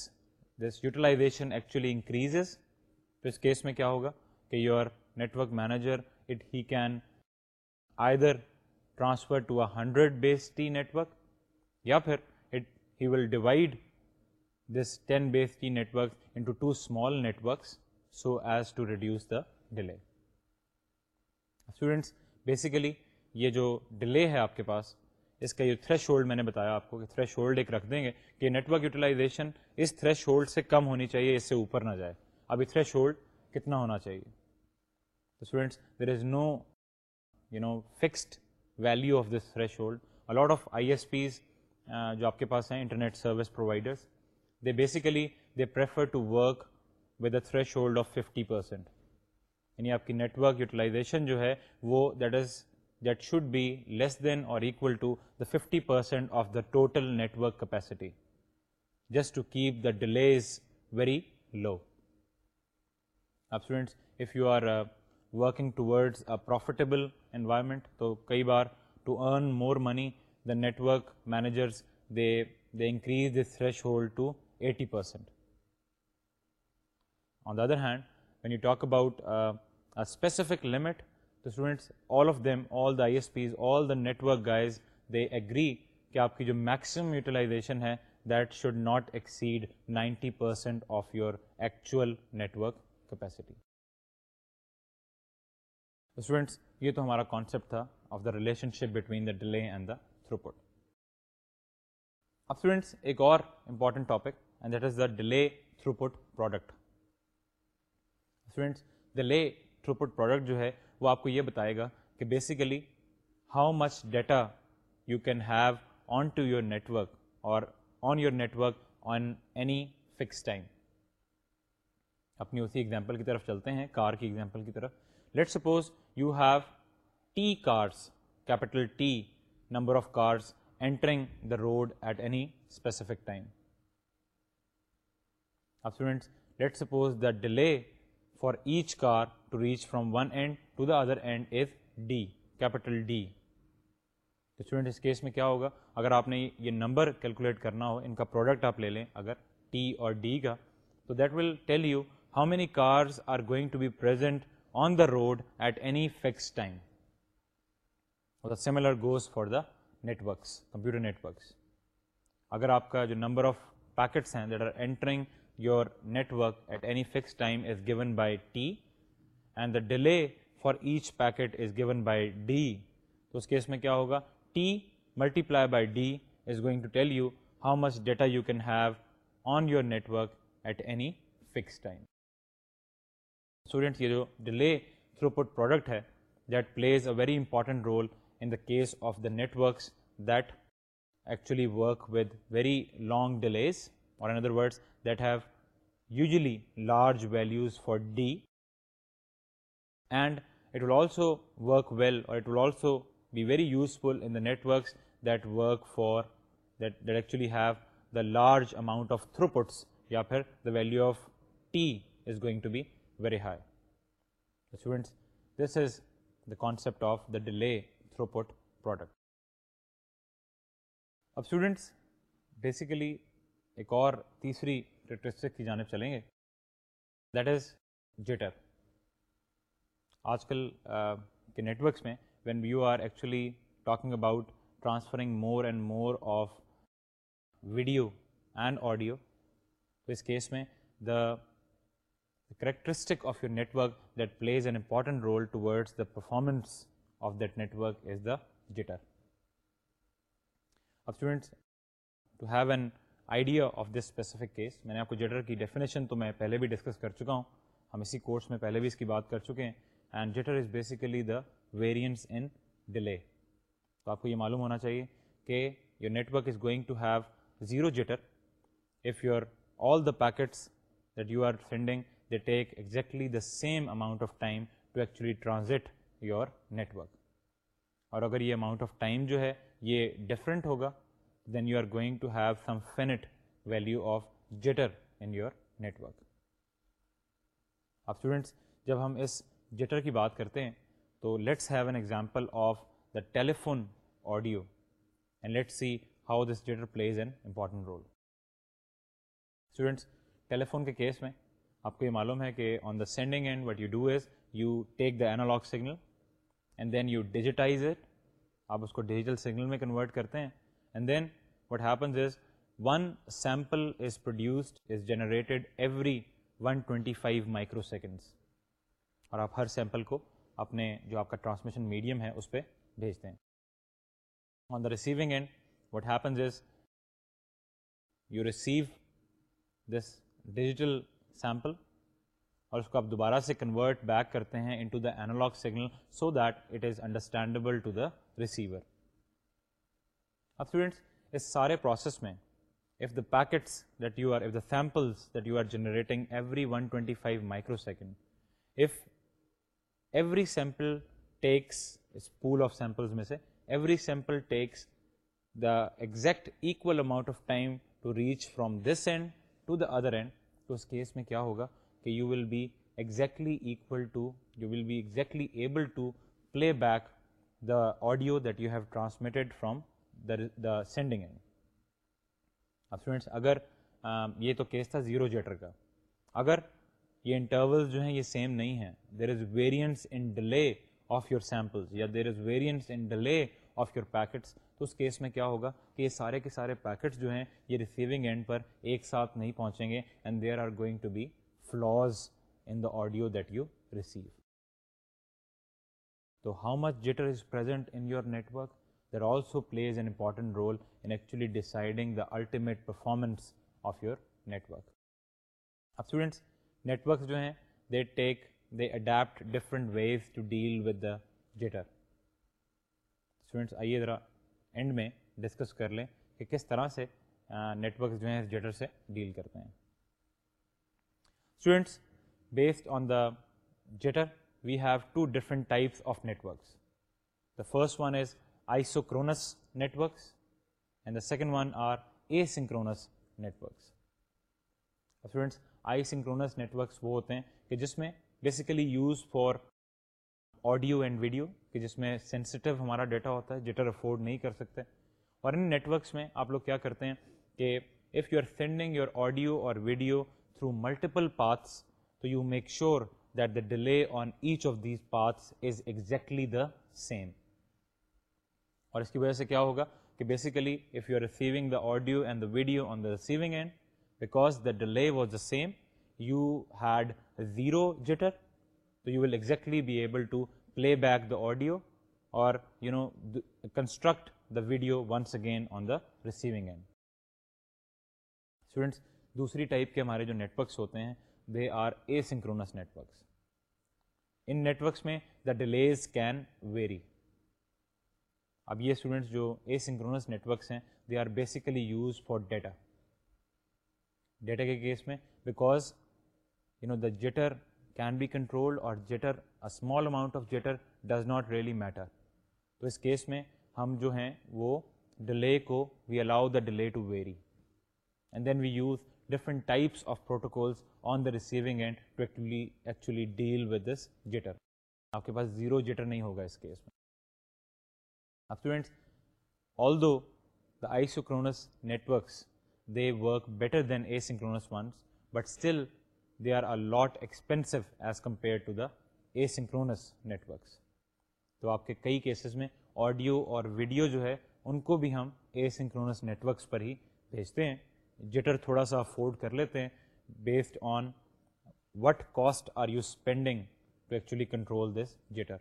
this utilization actually increases تو اس کیس میں کیا ہوگا کہ your network manager it he can either transfer to a hundred base T network یا پھر it he will divide this ten base T network in to two small networks so as to reduce the delay students basically یہ جو delay ہے آپ کے پاس اس کا یہ تھریش hold میں نے بتایا آپ کو کہ تھریش ہولڈ ایک رکھ دیں گے کہ نیٹورک یوٹیلائزیشن اس تھریش ہولڈ سے کم ہونی چاہیے اس سے اوپر نہ جائے ابھی تھریش ہولڈ کتنا ہونا چاہیے تو students there is no you know fixed value of this threshold a lot of I S Ps جو آپ کے پاس ہیں internet service providers they basically they prefer to work with a threshold of fifty percent یعنی آپ کی network utilization جو ہے وہ that is that should be less than اور equal to the fifty percent of the total network capacity just to keep the delays very low اب students if you are working a profitable environment تو کئی بار to earn more money the network managers they they increase this threshold to eighty percent on the other hand when you talk about specific limit students all of them all the I S Ps all the network guys they agree کہ آپ کی جو maximum utilization ہے that should not exceed ninety percent of your actual network capacity students یہ تو ہمارا concept تھا of the relation ship between the delay and the through ایک اور important topic and that is the delay throughput products the delay throughput product جو ہے وہ آپ کو یہ بتائے گا کہ basically how much data you can have on to your network اور on your network on any fix time اپنی اسی ایگزامپل کی طرف چلتے ہیں کار کی ایگزامپل کی طرف let suppose you have T cars capital T number of cars entering the road at any specific time اب students let suppose the delay for each car to reach from one end to the other end is D capital D تو student اس case میں کیا ہوگا اگر آپ نے یہ نمبر کیلکولیٹ کرنا ہو ان کا پروڈکٹ آپ لے لیں اگر ٹی اور ڈی کا تو that will tell you how many cars are going to be present on the road at any fix time similar goes for the networks computer networks اگر آپ کا جو نمبر آف پیکٹس ہیں that are entering your network at any fix time is given by T and the delay for each packet is given by D تو اس case میں کیا ہوگا T multi ply by D is going to tell you how much data you can have on your network at any fix time students یہ جو delay throughput product ہے that plays a very important role in the case of the net works that actually work with very long delays اور in other words that have usually large values for D and it will also work well اور it will also be very useful in the net works that work for that that actually have the large amount of throughputs یا پھر the value of T is going to be very high students this is the concept of the delay throughput product اب students basically ایک اور تیسری تیسریس کی جانب چلیں گے دیٹ از جٹر آج کل کے نیٹورکس میں when you are actually talking about transferring more and more of video and audio اس کیس میں the characteristic of your network that plays an important role toward the performance of that net work is the jitter an idea of this specific case میں نے آپ کو jitter کی definition تو میں پہلے بھی ڈسکس کر چکا ہوں ہم اسی کورس میں پہلے بھی اس کی بات کر چکے ہیں and jitter is basically the variants in delay تو آپ کو یہ معلوم ہونا چاہیے کہ your net work is going to have zero jitter if you are all the packets that you are sending they take exactly the same amount of time to actually transit your net work اور اگر یہ amount of time جو ہے یہ different ہوگا then you are going to have significant value of jitter in your network اب students جب ہم اس جٹر کی بات کرتے ہیں تو let's have an example of the telephone audio and let see how this jitter plays an important role students telephone کے کیس میں آپ کو یہ معلوم ہے کہ on the sending end what you do is you take the analog signal and then you digitize it آپ اس کو ڈیجیٹل سگنل میں کنورٹ کرتے ہیں and then what happens is one sample is produced is generated every one twenty five microseconds اور آپ ہر sample کو اپنے جو آپ کا ٹرانسمیشن میڈیم ہے اس پہ بھیجتے ہیں on the receiving end what happens is you receive this digital sample اور اس کو آپ دوبارہ سے کنورٹ بیک کرتے ہیں ان to the analog signal so that it is understandable to the receiver اب اسٹوڈینٹس اس سارے پروسیس میں if the packets that you are if the samples that you are generating every one twenty five microsecond if every sample takes اس pool of samples میں سے every sample takes the exact equal amount of time to reach from this end to the other end تو اس case میں کیا ہوگا کہ you will be exactly exactly equal to to you will be able play back the audio that you have transmitted friends اگر یہ تو case تھا زیرو جیٹر کا اگر یہ انٹرول جو ہیں یہ سیم نہیں ہیں there is variance in delay of your samples یا there is variance in delay of your packets تو اس کیس میں کیا ہوگا کہ یہ سارے کے سارے پیکٹس جو ہیں یہ ریسیونگ اینڈ پر ایک ساتھ نہیں پہنچیں گے and there are going to be flaws in the audio that you receive تو how much jitter is present in your network there also plays an important role in actually deciding the ultimate performance of your network اب students works جو ہیں they take they adapt different ways to deal with the jitter آئیے ذرا end میں discuss کر لیں کہ کس طرح سے نیٹ ورکس جو ہیں جٹر سے ڈیل کرتے ہیں students based on the jitter we have two different types of networks the first one is isochronous networks and the second one are asynchronous networks students isochronous networks وہ ہوتے ہیں کہ جس میں basically use for audio and video کہ جس میں sensitive ہمارا ڈیٹا ہوتا ہے جٹر افورڈ نہیں کر سکتے اور ان نیٹورکس میں آپ لوگ کیا کرتے ہیں کہ if you are sending your audio اور ویڈیو تھرو ملٹیپل پاتھس تو you make sure that the delay on each of these paths is exactly the same اور اس کی وجہ سے کیا ہوگا کہ basically if you are receiving the audio and the video on the receiving end because the delay was the same you had zero jitter تو you will exactly be able to play back the audio اور you know construct the video once again on the receiving end students دوسری type کے ہمارے جو networks ہوتے ہیں they are asynchronous networks ان networks میں دا ڈیلیز کین ویری اب یہ اسٹوڈینٹس جو اے سنکرونس نیٹورکس ہیں they are basically use for data data کے کیس میں because you know the jitter can be control اور jitter small amount of jitter does not really matter تو اس case میں ہم جو ہیں وہ ڈیلے کو we allow the delay to vary and then we use different types of protocols on the receiving end to actually actually deal with this jitter آپ کے پاس زیرو جیٹر نہیں ہوگا اس کیس میں اب students although isochronous networks they work better than asynchronous ones but still they are are lot expensive as compare to the asynchronous net تو آپ کے کئی کیسز میں آڈیو اور ویڈیو جو ہے ان کو بھی ہم اے سنکرونس نیٹورکس پر ہی بھیجتے ہیں جٹر تھوڑا سا افورڈ کر لیتے ہیں based on what cost are you spending to actually control this jitter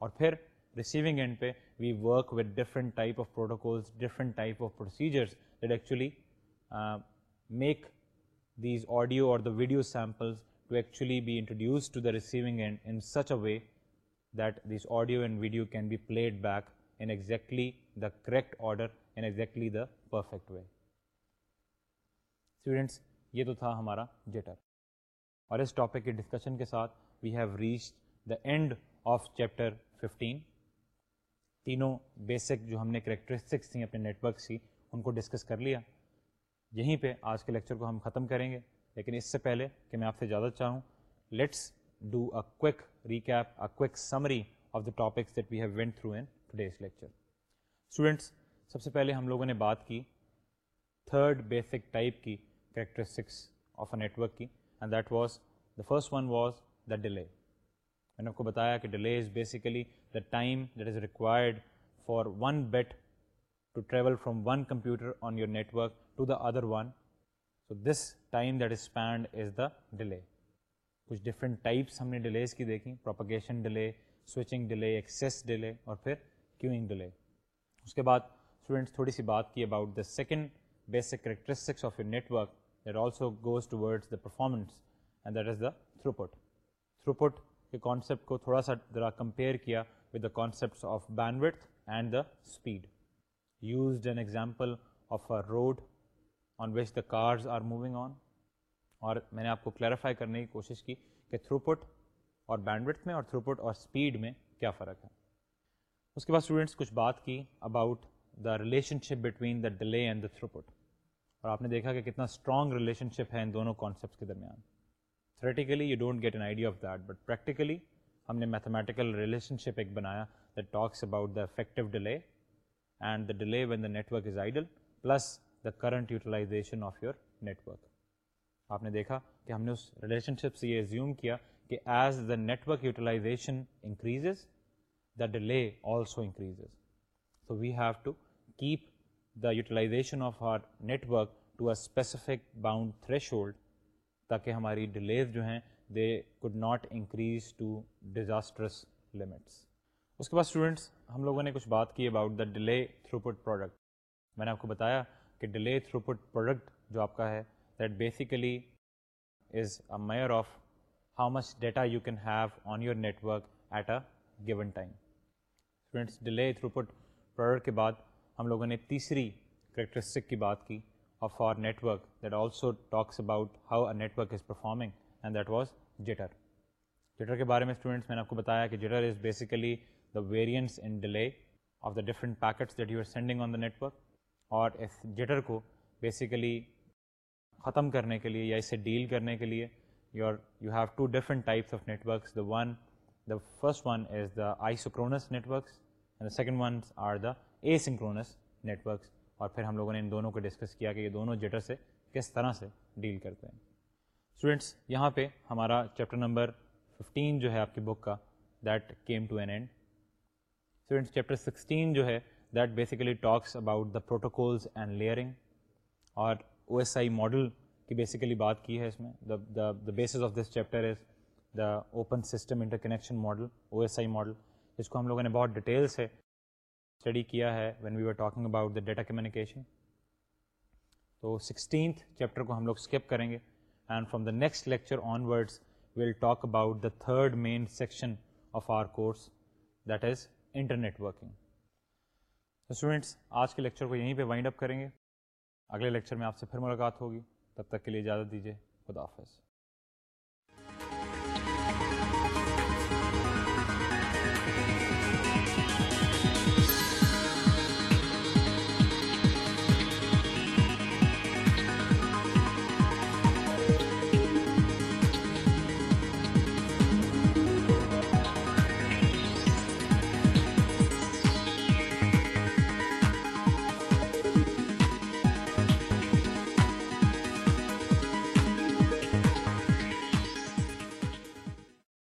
اور پھر ریسیونگ اینڈ پہ we work with different type of protocols different type of procedures that actually make these audio اور the video samples to actually be introduce to the receiving end in such a way that these audio and video can be played back in exactly the correct order in exactly the perfect way students یہ تو تھا ہمارا jitter اور اس topic کے discussion کے ساتھ we have reach the end of chapter fifteen تینوں بیسک جو ہم نے کریکٹرسٹکس تھیں اپنے نیٹورکس کی ان کو ڈسکس کر لیا یہیں پہ آج کے لیکچر کو ہم ختم کریں گے لیکن اس سے پہلے کہ میں آپ سے زیادہ چاہوں let's do a recap a quick summary of the topics that we have went through in today's lecture students سب سے پہلے ہم لوگوں نے بات کی تھرڈ بیسک ٹائپ کی characteristics of a network کی and that was the first one was the delay میں نے آپ کو بتایا کہ delay is basically the time that is required for one bit to travel from one computer on your net work to the other one so this time that is spend is the delay کچھ different types ہم نے delays کی دیکھیں propagation delay switching delay access delay اور پھر queuing ڈلے اس کے بعد students تھوڑی سی بات کی about the second basic characteristics of your network also goes towards the performance and that is the throughput through پٹ کے کانسیپٹ کو تھوڑا سا ذرا کمپیئر کیا with the concept of bandwidth and the speed used an example of are road on which the cars are moving on اور میں نے آپ کو کلیئرفائی کرنے کی کوشش کی کہ تھرو پٹ اور بینڈوٹ میں اور تھرو پٹ اور اسپیڈ میں کیا فرق ہے اس کے بعد اسٹوڈنٹس کچھ بات کی about the relation ship between the delay and the throughput اور آپ نے دیکھا کہ کتنا اسٹرانگ ریلیشن شپ ہے ان دونوں کانسیپٹس کے درمیان theoretically you don't get an idea of that but practically ہم نے میتھمیٹیکل ریلیشن شپ ایک بنایا the talks about the effective delay and the delay when the net work is idle plus the current utilization of your network آپ نے دیکھا کہ ہم نے اس ریلیشن شپ سے یہ زیوم کیا کہ as the network utilization increases the delay also increases so we have to keep the utilization of our net work to a specific bound threshold تاکہ ہماری ڈیلیز جو ہیں they could not increase to disastrous limits اس کے بعد students ہم لوگوں نے کچھ بات کی about the delay throughput product میں نے آپ کو بتایا کہ ڈیلے تھرو پٹ پروڈکٹ جو آپ کا ہے that basically is a measure of how much data you can have on your network at a given time students delay throughput product کے بعد ہم لوگوں نے تیسری کریکٹرسٹک کی بات کی of net network that also talks about how net work is performing and that was jitter jitter کے بارے میں اسٹوڈینٹس میں نے آپ کو بتایا کہ jitter is basically the variance in delay of the different packets that you are sending on the net work اور اس جٹر کو بیسیکلی ختم کرنے کے لیے یا اس سے ڈیل کرنے کے لیے your you have two different types of networks the one the first one is the isochronous networks and the second one are the asynchronous net works اور پھر ہم لوگوں نے ان دونوں کو ڈسکس کیا کہ یہ دونوں جٹر سے کس طرح سے ڈیل کرتے ہیں اسٹوڈینٹس یہاں پہ ہمارا چیپٹر نمبر ففٹین جو ہے آپ کی بک کا that came to an end students chapter sixteen جو ہے that basically talks about the protocols and layering اور او ایس آئی ماڈل کی بیسیکلی بات کی ہے اس میں the the basis of this chapter is the open system interconnection model O S I model جس کو ہم لوگوں نے بہت ڈیٹیل سے اسٹڈی کیا ہے when we are talking about the data communication تو سکسٹینتھ چیپٹر کو ہم لوگ اسکپ کریں گے and from the next lecture on words we'll talk about the third main section of our course that is internet working تو students آج کے lecture کو یہیں پہ وائنڈ اپ کریں گے اگلے لیکچر میں آپ سے پھر ملاقات ہوگی تب تک کے لیے اجازت دیجیے خدا حافظ